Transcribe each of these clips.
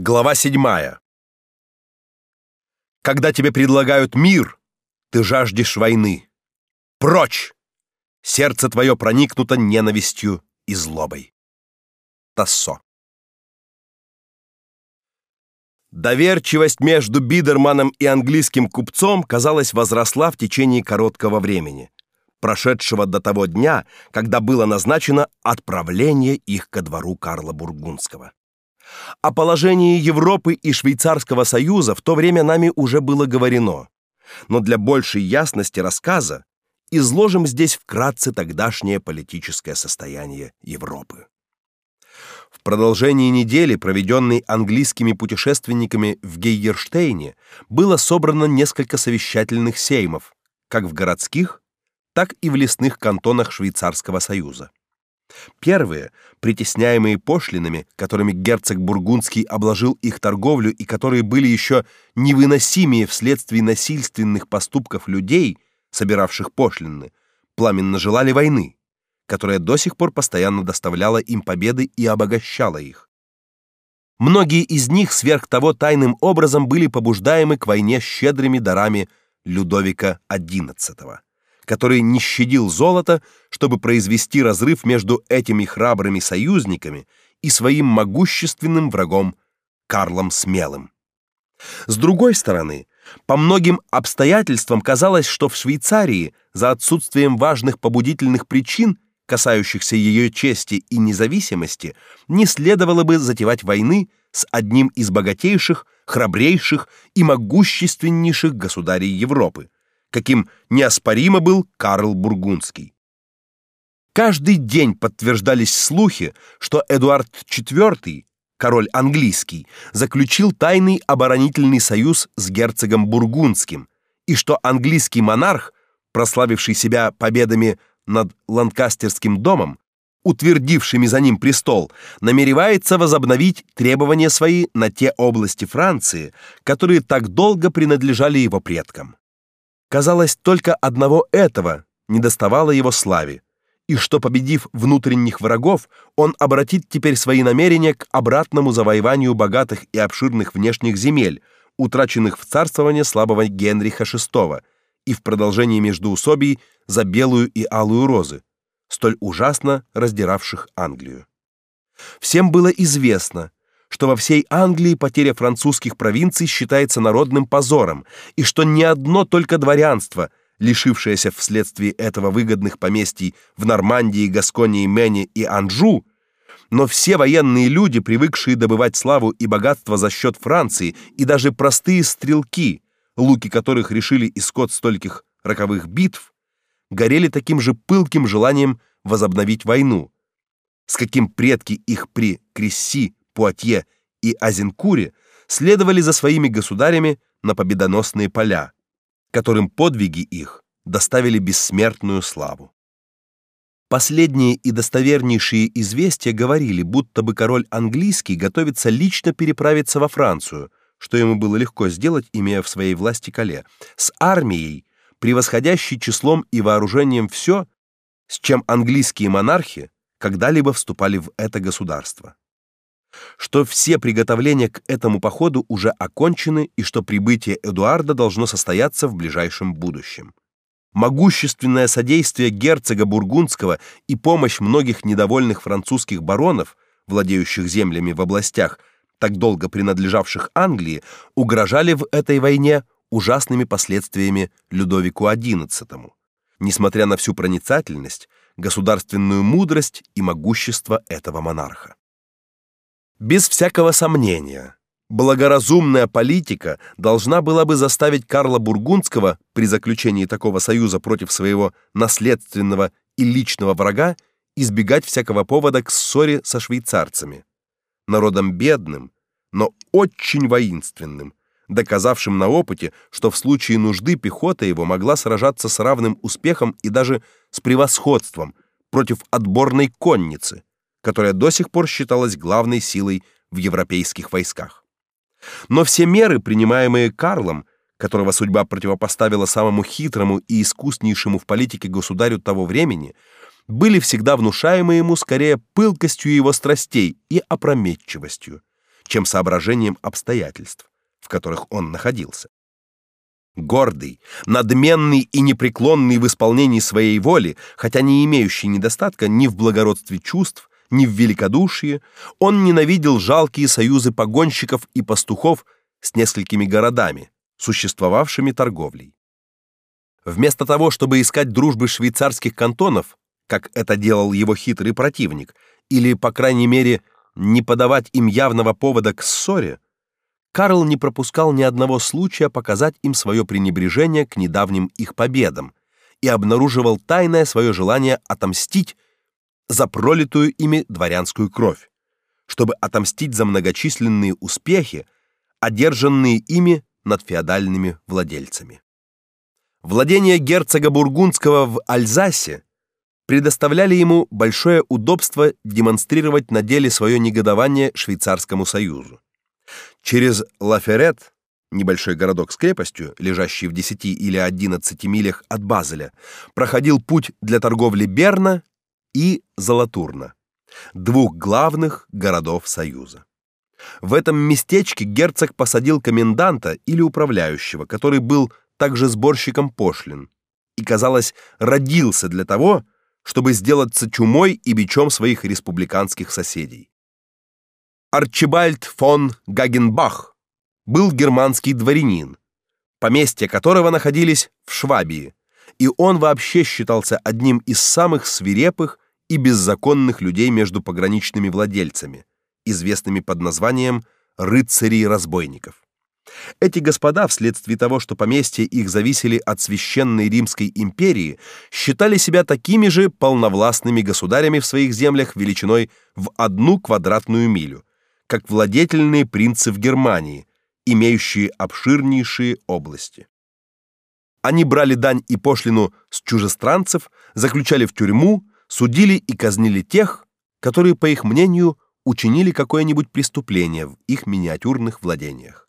Глава седьмая. Когда тебе предлагают мир, ты жаждешь войны. Прочь! Сердце твое проникнуто ненавистью и злобой. Тассо. Доверчивость между Бидерманом и английским купцом, казалось, возросла в течение короткого времени, прошедшего до того дня, когда было назначено отправление их ко двору Карла Бургундского. О положении Европы и Швейцарского союза в то время нами уже было говорено. Но для большей ясности рассказа изложим здесь вкратце тогдашнее политическое состояние Европы. В продолжении недели, проведенной английскими путешественниками в Гейерштейне, было собрано несколько совещательных сеймов, как в городских, так и в лесных кантонах Швейцарского союза. Первые, притесняемые пошлинами, которыми герцог Бургундский обложил их торговлю и которые были еще невыносимее вследствие насильственных поступков людей, собиравших пошлины, пламенно желали войны, которая до сих пор постоянно доставляла им победы и обогащала их. Многие из них сверх того тайным образом были побуждаемы к войне щедрыми дарами Людовика XI который не щадил золото, чтобы произвести разрыв между этими храбрыми союзниками и своим могущественным врагом Карлом Смелым. С другой стороны, по многим обстоятельствам казалось, что в Швейцарии за отсутствием важных побудительных причин, касающихся ее чести и независимости, не следовало бы затевать войны с одним из богатейших, храбрейших и могущественнейших государей Европы каким неоспоримо был Карл Бургундский. Каждый день подтверждались слухи, что Эдуард IV, король английский, заключил тайный оборонительный союз с герцогом Бургундским, и что английский монарх, прославивший себя победами над Ланкастерским домом, утвердившими за ним престол, намеревается возобновить требования свои на те области Франции, которые так долго принадлежали его предкам. Казалось, только одного этого недоставало его славе, и что победив внутренних врагов, он обратит теперь свои намерения к обратному завоеванию богатых и обширных внешних земель, утраченных в царствование слабого Генриха VI, и в продолжении междоусобий за белую и алую розы, столь ужасно раздиравших Англию. Всем было известно, что во всей Англии потеря французских провинций считается народным позором, и что ни одно только дворянство, лишившееся вследствие этого выгодных поместий в Нормандии, Гасконии, Мэне и Анжу, но все военные люди, привыкшие добывать славу и богатство за счет Франции, и даже простые стрелки, луки которых решили исход стольких роковых битв, горели таким же пылким желанием возобновить войну, с каким предки их при Кресси Пуатье и Азенкуре следовали за своими государями на победоносные поля, которым подвиги их доставили бессмертную славу. Последние и достовернейшие известия говорили, будто бы король английский готовится лично переправиться во Францию, что ему было легко сделать, имея в своей власти Кале, с армией, превосходящей числом и вооружением все, с чем английские монархи когда-либо вступали в это государство что все приготовления к этому походу уже окончены и что прибытие Эдуарда должно состояться в ближайшем будущем. Могущественное содействие герцога бургундского и помощь многих недовольных французских баронов, владеющих землями в областях, так долго принадлежавших Англии, угрожали в этой войне ужасными последствиями Людовику XI. Несмотря на всю проницательность, государственную мудрость и могущество этого монарха. Без всякого сомнения, благоразумная политика должна была бы заставить Карла Бургундского при заключении такого союза против своего наследственного и личного врага избегать всякого повода к ссоре со швейцарцами, народом бедным, но очень воинственным, доказавшим на опыте, что в случае нужды пехота его могла сражаться с равным успехом и даже с превосходством против отборной конницы, которая до сих пор считалась главной силой в европейских войсках. Но все меры, принимаемые Карлом, которого судьба противопоставила самому хитрому и искуснейшему в политике государю того времени, были всегда внушаемы ему скорее пылкостью его страстей и опрометчивостью, чем соображением обстоятельств, в которых он находился. Гордый, надменный и непреклонный в исполнении своей воли, хотя не имеющий недостатка ни в благородстве чувств, ни в великодушии, он ненавидел жалкие союзы погонщиков и пастухов с несколькими городами, существовавшими торговлей. Вместо того, чтобы искать дружбы швейцарских кантонов, как это делал его хитрый противник, или, по крайней мере, не подавать им явного повода к ссоре, Карл не пропускал ни одного случая показать им свое пренебрежение к недавним их победам и обнаруживал тайное свое желание отомстить за пролитую ими дворянскую кровь, чтобы отомстить за многочисленные успехи, одержанные ими над феодальными владельцами. Владения герцога бургундского в Альзасе предоставляли ему большое удобство демонстрировать на деле свое негодование швейцарскому союзу. Через Лаферет, небольшой городок с крепостью, лежащий в 10 или 11 милях от Базеля, проходил путь для торговли Берна и Золотурна, двух главных городов Союза. В этом местечке герцог посадил коменданта или управляющего, который был также сборщиком пошлин и, казалось, родился для того, чтобы сделаться чумой и бичом своих республиканских соседей. Арчибальд фон Гагенбах был германский дворянин, поместья которого находились в Швабии, и он вообще считался одним из самых свирепых и беззаконных людей между пограничными владельцами, известными под названием рыцарей-разбойников. Эти господа, вследствие того, что поместья их зависели от священной Римской империи, считали себя такими же полновластными государями в своих землях величиной в одну квадратную милю, как владетельные принцы в Германии, имеющие обширнейшие области. Они брали дань и пошлину с чужестранцев, заключали в тюрьму, судили и казнили тех, которые, по их мнению, учинили какое-нибудь преступление в их миниатюрных владениях.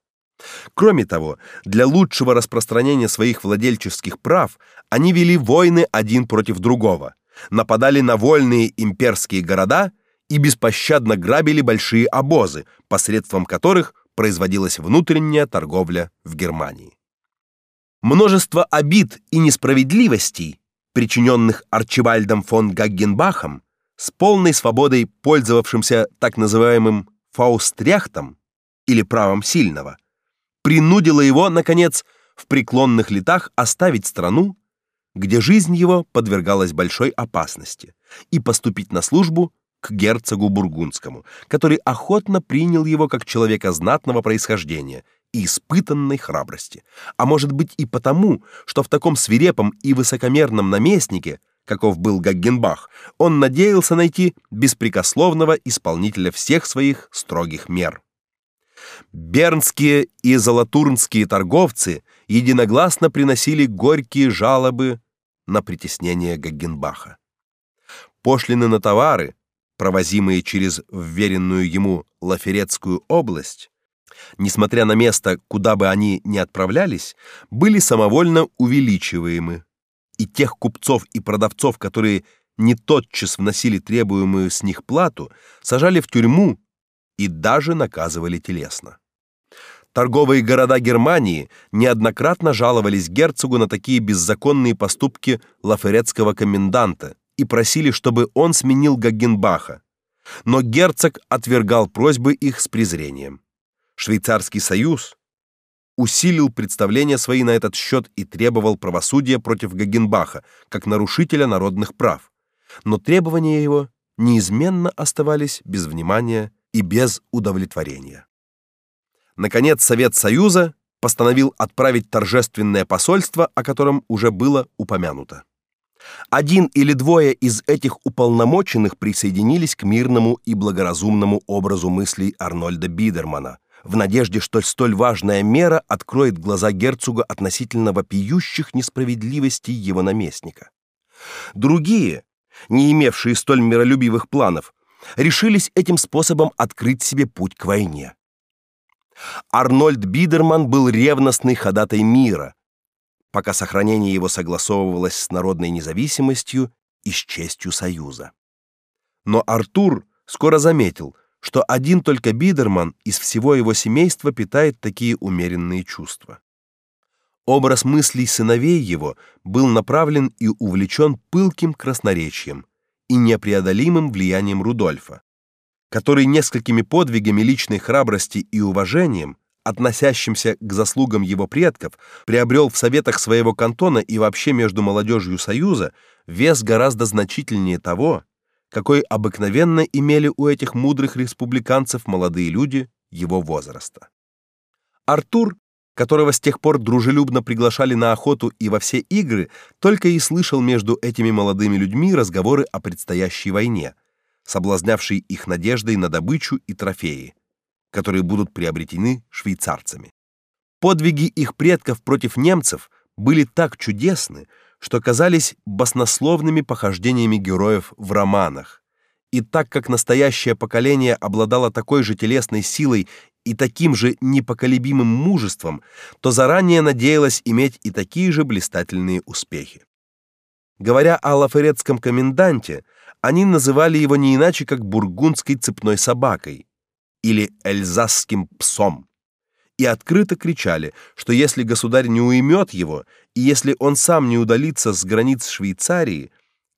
Кроме того, для лучшего распространения своих владельческих прав они вели войны один против другого, нападали на вольные имперские города и беспощадно грабили большие обозы, посредством которых производилась внутренняя торговля в Германии. Множество обид и несправедливостей, причиненных Арчибальдом фон Гаггенбахом, с полной свободой пользовавшимся так называемым фаустряхтом или правом сильного, принудило его наконец в преклонных летах оставить страну, где жизнь его подвергалась большой опасности, и поступить на службу к герцогу бургундскому, который охотно принял его как человека знатного происхождения и испытанной храбрости, а может быть и потому, что в таком свирепом и высокомерном наместнике, каков был Гаггенбах, он надеялся найти беспрекословного исполнителя всех своих строгих мер. Бернские и золотурнские торговцы единогласно приносили горькие жалобы на притеснение Гаггенбаха. Пошлины на товары, провозимые через вверенную ему Лаферетскую область, несмотря на место, куда бы они ни отправлялись, были самовольно увеличиваемы. И тех купцов и продавцов, которые не тотчас вносили требуемую с них плату, сажали в тюрьму и даже наказывали телесно. Торговые города Германии неоднократно жаловались герцогу на такие беззаконные поступки лаферетского коменданта, и просили, чтобы он сменил Гагенбаха. Но герцог отвергал просьбы их с презрением. Швейцарский союз усилил представления свои на этот счет и требовал правосудия против Гагенбаха как нарушителя народных прав. Но требования его неизменно оставались без внимания и без удовлетворения. Наконец Совет Союза постановил отправить торжественное посольство, о котором уже было упомянуто. Один или двое из этих уполномоченных присоединились к мирному и благоразумному образу мыслей Арнольда Бидермана, в надежде, что столь важная мера откроет глаза герцога относительно вопиющих несправедливостей его наместника. Другие, не имевшие столь миролюбивых планов, решились этим способом открыть себе путь к войне. Арнольд Бидерман был ревностный ходатай мира, пока сохранение его согласовывалось с народной независимостью и с честью союза. Но Артур скоро заметил, что один только Бидерман из всего его семейства питает такие умеренные чувства. Образ мыслей сыновей его был направлен и увлечен пылким красноречием и непреодолимым влиянием Рудольфа, который несколькими подвигами личной храбрости и уважением, относящимся к заслугам его предков, приобрел в советах своего кантона и вообще между молодежью Союза вес гораздо значительнее того, какой обыкновенно имели у этих мудрых республиканцев молодые люди его возраста. Артур которого с тех пор дружелюбно приглашали на охоту и во все игры, только и слышал между этими молодыми людьми разговоры о предстоящей войне, соблазнявшей их надеждой на добычу и трофеи, которые будут приобретены швейцарцами. Подвиги их предков против немцев были так чудесны, что казались баснословными похождениями героев в романах. И так как настоящее поколение обладало такой же телесной силой и таким же непоколебимым мужеством, то заранее надеялась иметь и такие же блистательные успехи. Говоря о лаферетском коменданте, они называли его не иначе как бургундской цепной собакой или эльзасским псом. И открыто кричали, что если государь не уймет его, и если он сам не удалится с границ Швейцарии,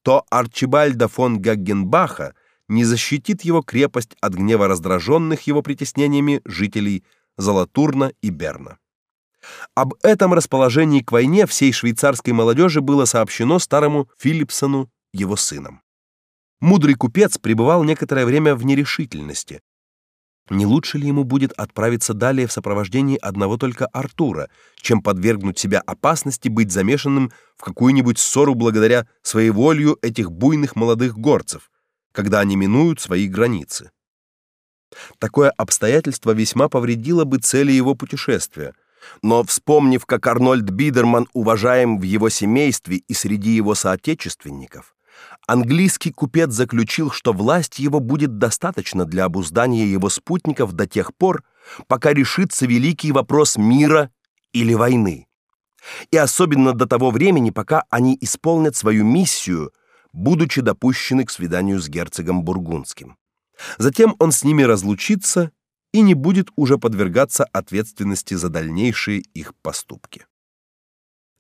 то Арчибальда фон Гаггенбаха не защитит его крепость от гнева раздраженных его притеснениями жителей Золотурна и Берна. Об этом расположении к войне всей швейцарской молодежи было сообщено старому Филипсону, его сыном. Мудрый купец пребывал некоторое время в нерешительности. Не лучше ли ему будет отправиться далее в сопровождении одного только Артура, чем подвергнуть себя опасности быть замешанным в какую-нибудь ссору благодаря своеволию этих буйных молодых горцев, когда они минуют свои границы. Такое обстоятельство весьма повредило бы цели его путешествия. Но вспомнив, как Арнольд Бидерман уважаем в его семействе и среди его соотечественников, английский купец заключил, что власть его будет достаточно для обуздания его спутников до тех пор, пока решится великий вопрос мира или войны. И особенно до того времени, пока они исполнят свою миссию будучи допущены к свиданию с герцогом бургундским. Затем он с ними разлучится и не будет уже подвергаться ответственности за дальнейшие их поступки.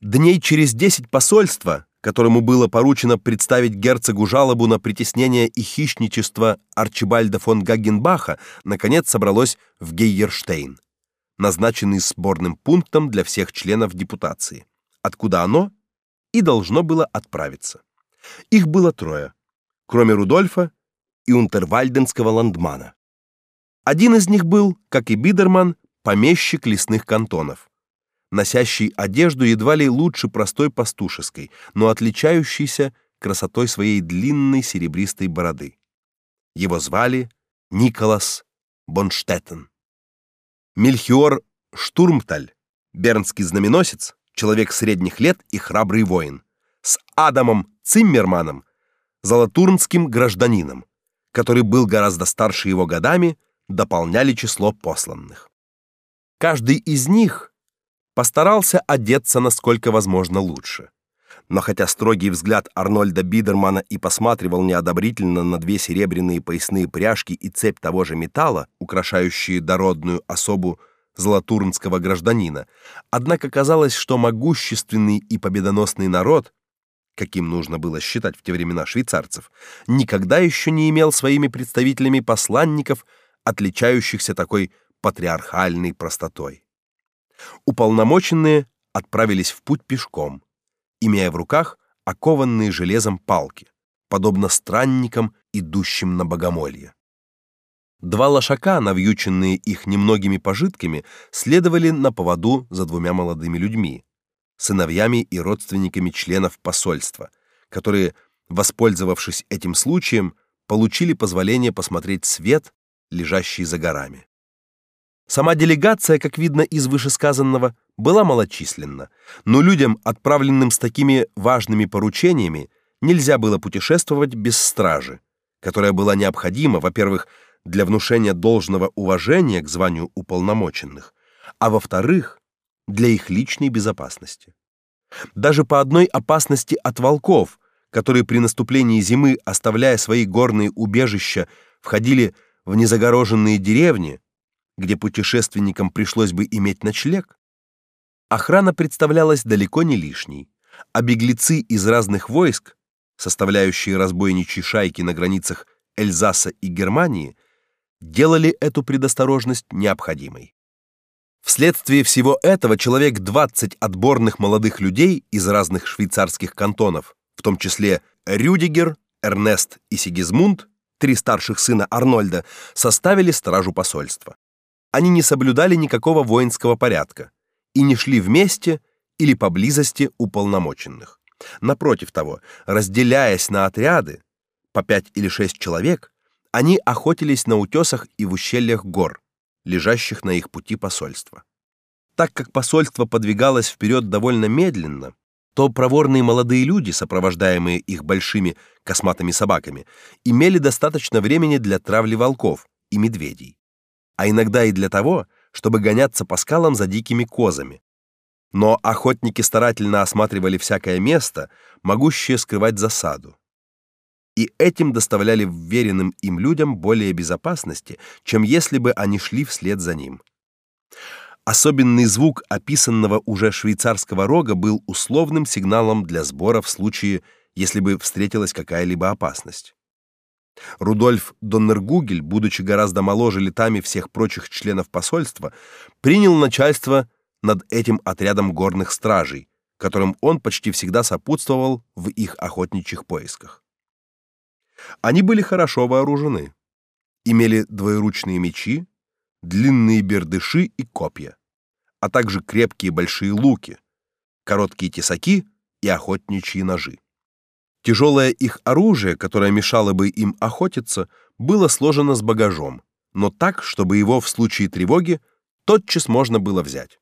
Дней через десять посольства, которому было поручено представить герцогу жалобу на притеснение и хищничество Арчибальда фон Гагенбаха, наконец собралось в Гейерштейн, назначенный сборным пунктом для всех членов депутации, откуда оно и должно было отправиться. Их было трое, кроме Рудольфа и унтервальденского ландмана. Один из них был, как и Бидерман, помещик лесных кантонов, носящий одежду едва ли лучше простой пастушеской, но отличающийся красотой своей длинной серебристой бороды. Его звали Николас Бонштеттен. Мельхиор Штурмталь, бернский знаменосец, человек средних лет и храбрый воин, с Адамом Циммерманом, золотурнским гражданином, который был гораздо старше его годами, дополняли число посланных. Каждый из них постарался одеться насколько возможно лучше. Но хотя строгий взгляд Арнольда Бидермана и посматривал неодобрительно на две серебряные поясные пряжки и цепь того же металла, украшающие дородную особу золотурнского гражданина, однако казалось, что могущественный и победоносный народ каким нужно было считать в те времена швейцарцев, никогда еще не имел своими представителями посланников, отличающихся такой патриархальной простотой. Уполномоченные отправились в путь пешком, имея в руках окованные железом палки, подобно странникам, идущим на богомолье. Два лошака, навьюченные их немногими пожитками, следовали на поводу за двумя молодыми людьми, сыновьями и родственниками членов посольства, которые, воспользовавшись этим случаем, получили позволение посмотреть свет, лежащий за горами. Сама делегация, как видно из вышесказанного, была малочисленна, но людям, отправленным с такими важными поручениями, нельзя было путешествовать без стражи, которая была необходима, во-первых, для внушения должного уважения к званию уполномоченных, а во-вторых, для их личной безопасности. Даже по одной опасности от волков, которые при наступлении зимы, оставляя свои горные убежища, входили в незагороженные деревни, где путешественникам пришлось бы иметь ночлег, охрана представлялась далеко не лишней, а беглецы из разных войск, составляющие разбойничьи шайки на границах Эльзаса и Германии, делали эту предосторожность необходимой. Вследствие всего этого человек 20 отборных молодых людей из разных швейцарских кантонов, в том числе Рюдигер, Эрнест и Сигизмунд, три старших сына Арнольда, составили стражу посольства. Они не соблюдали никакого воинского порядка и не шли вместе или поблизости уполномоченных. Напротив того, разделяясь на отряды по пять или шесть человек, они охотились на утесах и в ущельях гор, лежащих на их пути посольства. Так как посольство подвигалось вперед довольно медленно, то проворные молодые люди, сопровождаемые их большими косматыми собаками, имели достаточно времени для травли волков и медведей, а иногда и для того, чтобы гоняться по скалам за дикими козами. Но охотники старательно осматривали всякое место, могущее скрывать засаду. И этим доставляли вверенным им людям более безопасности, чем если бы они шли вслед за ним. Особенный звук описанного уже швейцарского рога был условным сигналом для сбора в случае, если бы встретилась какая-либо опасность. Рудольф Доннергугель, будучи гораздо моложе летами всех прочих членов посольства, принял начальство над этим отрядом горных стражей, которым он почти всегда сопутствовал в их охотничьих поисках. Они были хорошо вооружены, имели двоеручные мечи, длинные бердыши и копья, а также крепкие большие луки, короткие тесаки и охотничьи ножи. Тяжелое их оружие, которое мешало бы им охотиться, было сложено с багажом, но так, чтобы его в случае тревоги тотчас можно было взять.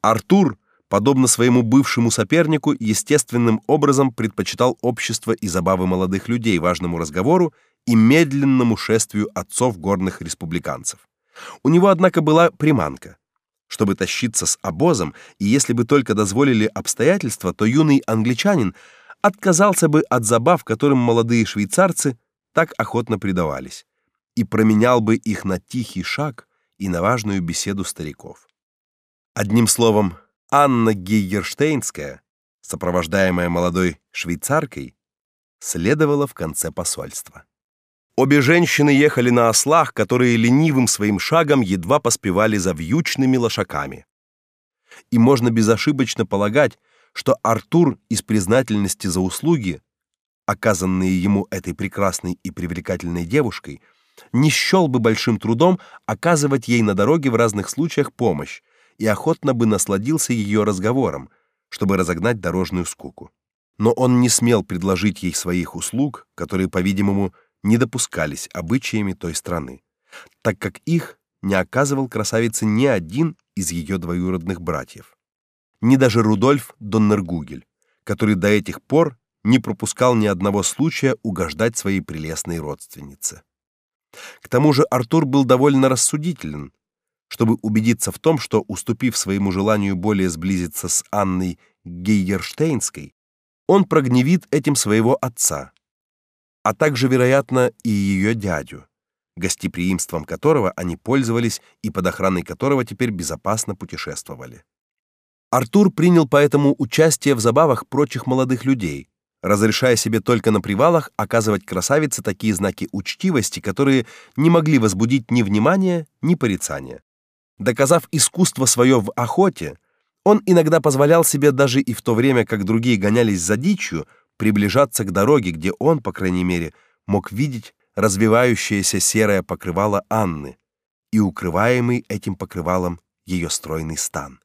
Артур, подобно своему бывшему сопернику, естественным образом предпочитал общество и забавы молодых людей важному разговору и медленному шествию отцов горных республиканцев. У него, однако, была приманка. Чтобы тащиться с обозом, и если бы только дозволили обстоятельства, то юный англичанин отказался бы от забав, которым молодые швейцарцы так охотно предавались, и променял бы их на тихий шаг и на важную беседу стариков. Одним словом, Анна Гейгерштейнская, сопровождаемая молодой швейцаркой, следовала в конце посольства. Обе женщины ехали на ослах, которые ленивым своим шагом едва поспевали за вьючными лошаками. И можно безошибочно полагать, что Артур из признательности за услуги, оказанные ему этой прекрасной и привлекательной девушкой, не счел бы большим трудом оказывать ей на дороге в разных случаях помощь и охотно бы насладился ее разговором, чтобы разогнать дорожную скуку. Но он не смел предложить ей своих услуг, которые, по-видимому, не допускались обычаями той страны, так как их не оказывал красавице ни один из ее двоюродных братьев, ни даже Рудольф Доннергугель, который до этих пор не пропускал ни одного случая угождать своей прелестной родственнице. К тому же Артур был довольно рассудителен, чтобы убедиться в том, что уступив своему желанию более сблизиться с Анной Гейерштейнской, он прогневит этим своего отца, а также, вероятно, и ее дядю, гостеприимством которого они пользовались и под охраной которого теперь безопасно путешествовали. Артур принял поэтому участие в забавах прочих молодых людей, разрешая себе только на привалах оказывать красавице такие знаки учтивости, которые не могли возбудить ни внимания, ни порицания. Доказав искусство свое в охоте, он иногда позволял себе даже и в то время, как другие гонялись за дичью, приближаться к дороге, где он, по крайней мере, мог видеть развивающееся серое покрывало Анны и укрываемый этим покрывалом ее стройный стан.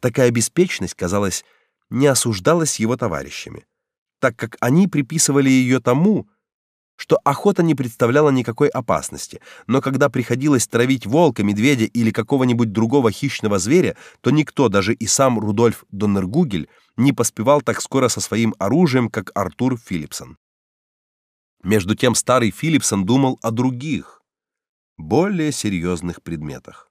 Такая беспечность, казалось, не осуждалась его товарищами, так как они приписывали ее тому, что охота не представляла никакой опасности, но когда приходилось травить волка, медведя или какого-нибудь другого хищного зверя, то никто, даже и сам Рудольф Доннергугель, не поспевал так скоро со своим оружием, как Артур Филипсон. Между тем старый Филипсон думал о других, более серьезных предметах.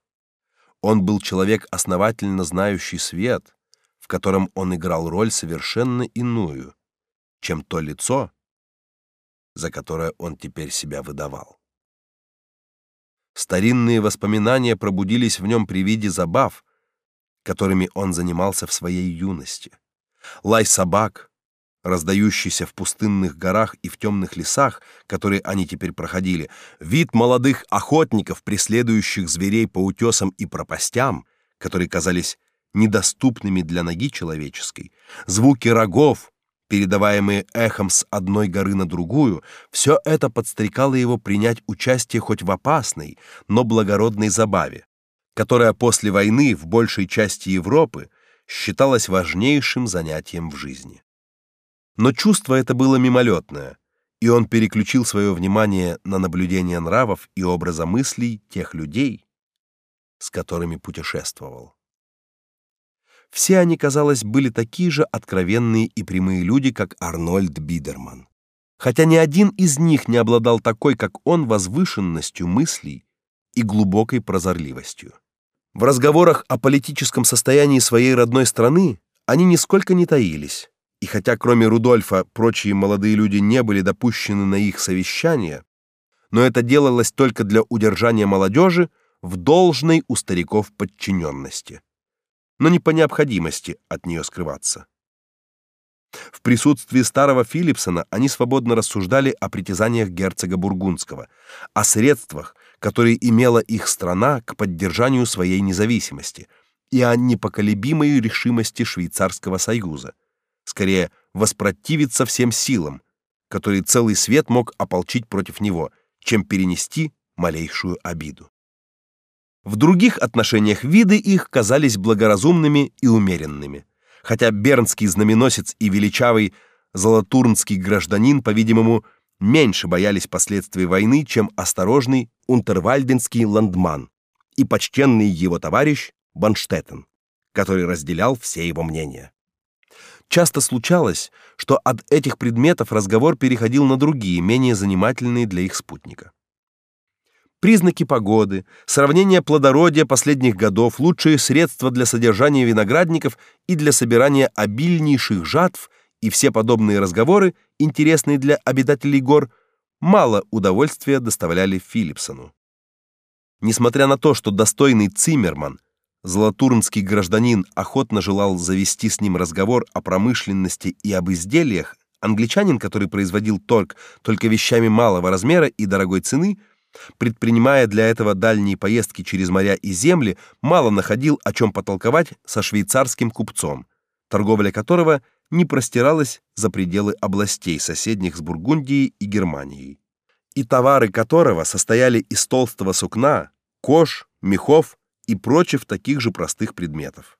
Он был человек основательно знающий свет, в котором он играл роль совершенно иную, чем то лицо, за которое он теперь себя выдавал. Старинные воспоминания пробудились в нем при виде забав, которыми он занимался в своей юности. Лай собак, раздающийся в пустынных горах и в темных лесах, которые они теперь проходили, вид молодых охотников, преследующих зверей по утесам и пропастям, которые казались недоступными для ноги человеческой, звуки рогов, передаваемые эхом с одной горы на другую, все это подстрекало его принять участие хоть в опасной, но благородной забаве, которая после войны в большей части Европы считалась важнейшим занятием в жизни. Но чувство это было мимолетное, и он переключил свое внимание на наблюдение нравов и образа мыслей тех людей, с которыми путешествовал. Все они, казалось, были такие же откровенные и прямые люди, как Арнольд Бидерман. Хотя ни один из них не обладал такой, как он, возвышенностью мыслей и глубокой прозорливостью. В разговорах о политическом состоянии своей родной страны они нисколько не таились. И хотя кроме Рудольфа прочие молодые люди не были допущены на их совещания, но это делалось только для удержания молодежи в должной у стариков подчиненности но не по необходимости от нее скрываться. В присутствии старого Филипсона они свободно рассуждали о притязаниях герцога бургундского, о средствах, которые имела их страна к поддержанию своей независимости, и о непоколебимой решимости швейцарского союза, скорее воспротивиться всем силам, которые целый свет мог ополчить против него, чем перенести малейшую обиду. В других отношениях виды их казались благоразумными и умеренными, хотя бернский знаменосец и величавый золотурнский гражданин, по-видимому, меньше боялись последствий войны, чем осторожный унтервальденский ландман и почтенный его товарищ Банштеттен, который разделял все его мнения. Часто случалось, что от этих предметов разговор переходил на другие, менее занимательные для их спутника признаки погоды, сравнение плодородия последних годов, лучшие средства для содержания виноградников и для собирания обильнейших жатв и все подобные разговоры, интересные для обитателей гор, мало удовольствия доставляли Филипсону. Несмотря на то, что достойный Циммерман, золотурнский гражданин, охотно желал завести с ним разговор о промышленности и об изделиях, англичанин, который производил торг только вещами малого размера и дорогой цены, Предпринимая для этого дальние поездки через моря и земли, мало находил о чем потолковать со швейцарским купцом, торговля которого не простиралась за пределы областей соседних с Бургундией и Германией, и товары которого состояли из толстого сукна, кож, мехов и прочих таких же простых предметов.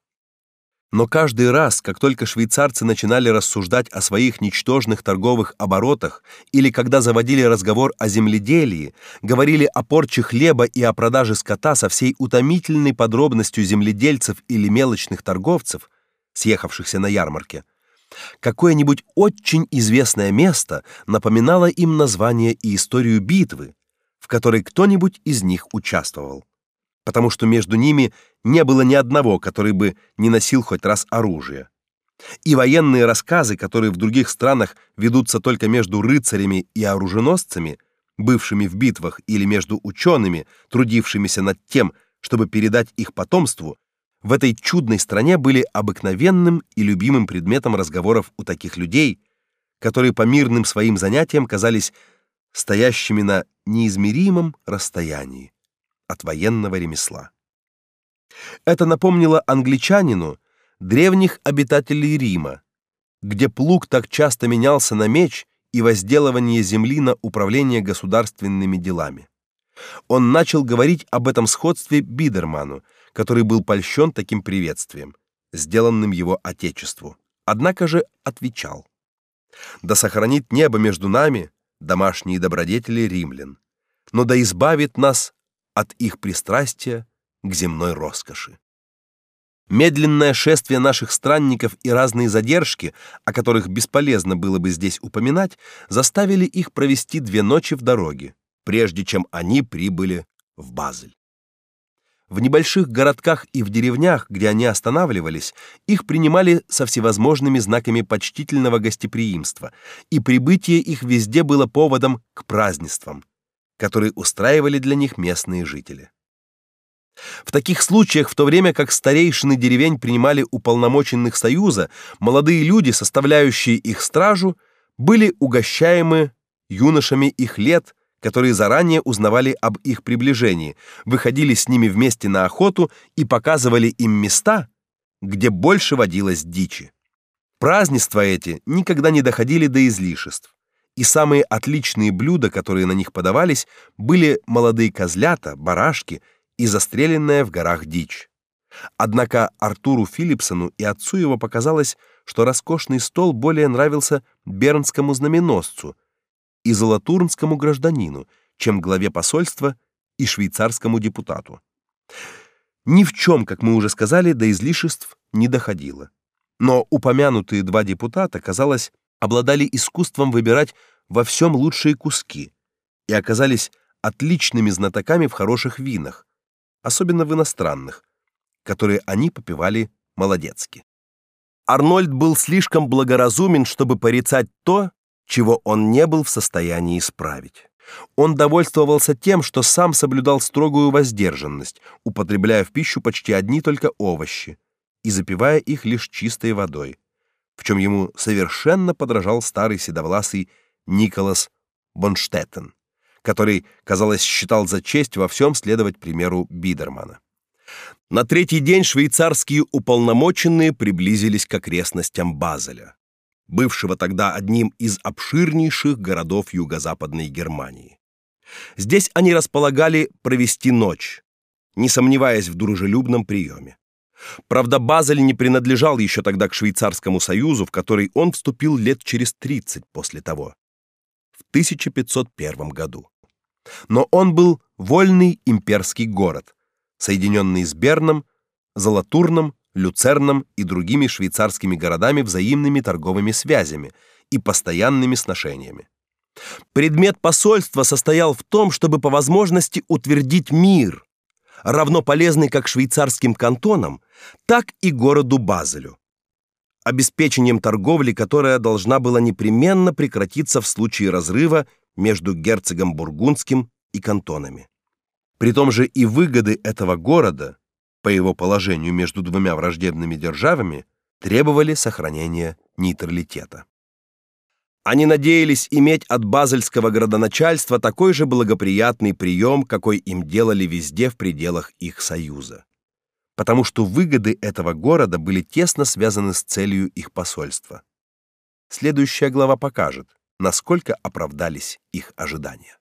Но каждый раз, как только швейцарцы начинали рассуждать о своих ничтожных торговых оборотах или когда заводили разговор о земледелии, говорили о порче хлеба и о продаже скота со всей утомительной подробностью земледельцев или мелочных торговцев, съехавшихся на ярмарке, какое-нибудь очень известное место напоминало им название и историю битвы, в которой кто-нибудь из них участвовал потому что между ними не было ни одного, который бы не носил хоть раз оружие. И военные рассказы, которые в других странах ведутся только между рыцарями и оруженосцами, бывшими в битвах, или между учеными, трудившимися над тем, чтобы передать их потомству, в этой чудной стране были обыкновенным и любимым предметом разговоров у таких людей, которые по мирным своим занятиям казались стоящими на неизмеримом расстоянии от военного ремесла. Это напомнило англичанину древних обитателей Рима, где плуг так часто менялся на меч и возделывание земли на управление государственными делами. Он начал говорить об этом сходстве Бидерману, который был польщен таким приветствием, сделанным его отечеству. Однако же отвечал: "Да сохранит небо между нами домашние добродетели римлян, но да избавит нас от их пристрастия к земной роскоши. Медленное шествие наших странников и разные задержки, о которых бесполезно было бы здесь упоминать, заставили их провести две ночи в дороге, прежде чем они прибыли в Базель. В небольших городках и в деревнях, где они останавливались, их принимали со всевозможными знаками почтительного гостеприимства, и прибытие их везде было поводом к празднествам, который устраивали для них местные жители. В таких случаях, в то время как старейшины деревень принимали уполномоченных союза, молодые люди, составляющие их стражу, были угощаемы юношами их лет, которые заранее узнавали об их приближении, выходили с ними вместе на охоту и показывали им места, где больше водилось дичи. Празднества эти никогда не доходили до излишеств, и самые отличные блюда, которые на них подавались, были молодые козлята, барашки и застреленная в горах дичь. Однако Артуру Филипсону и отцу его показалось, что роскошный стол более нравился бернскому знаменосцу и золотурнскому гражданину, чем главе посольства и швейцарскому депутату. Ни в чем, как мы уже сказали, до излишеств не доходило. Но упомянутые два депутата, казалось, обладали искусством выбирать во всем лучшие куски и оказались отличными знатоками в хороших винах, особенно в иностранных, которые они попивали молодецки. Арнольд был слишком благоразумен, чтобы порицать то, чего он не был в состоянии исправить. Он довольствовался тем, что сам соблюдал строгую воздержанность, употребляя в пищу почти одни только овощи и запивая их лишь чистой водой, в чем ему совершенно подражал старый седовласый Николас Бонштеттен, который, казалось, считал за честь во всем следовать примеру Бидермана. На третий день швейцарские уполномоченные приблизились к окрестностям Базеля бывшего тогда одним из обширнейших городов юго-западной Германии. Здесь они располагали провести ночь, не сомневаясь в дружелюбном приеме. Правда, Базель не принадлежал еще тогда к швейцарскому союзу, в который он вступил лет через 30 после того, в 1501 году. Но он был вольный имперский город, соединенный с Берном, Золотурном Люцерном и другими швейцарскими городами взаимными торговыми связями и постоянными сношениями. Предмет посольства состоял в том, чтобы по возможности утвердить мир, равно полезный как швейцарским кантонам, так и городу Базелю, обеспечением торговли, которая должна была непременно прекратиться в случае разрыва между герцогом бургундским и кантонами. При том же и выгоды этого города по его положению между двумя враждебными державами, требовали сохранения нейтралитета. Они надеялись иметь от базельского градоначальства такой же благоприятный прием, какой им делали везде в пределах их союза. Потому что выгоды этого города были тесно связаны с целью их посольства. Следующая глава покажет, насколько оправдались их ожидания.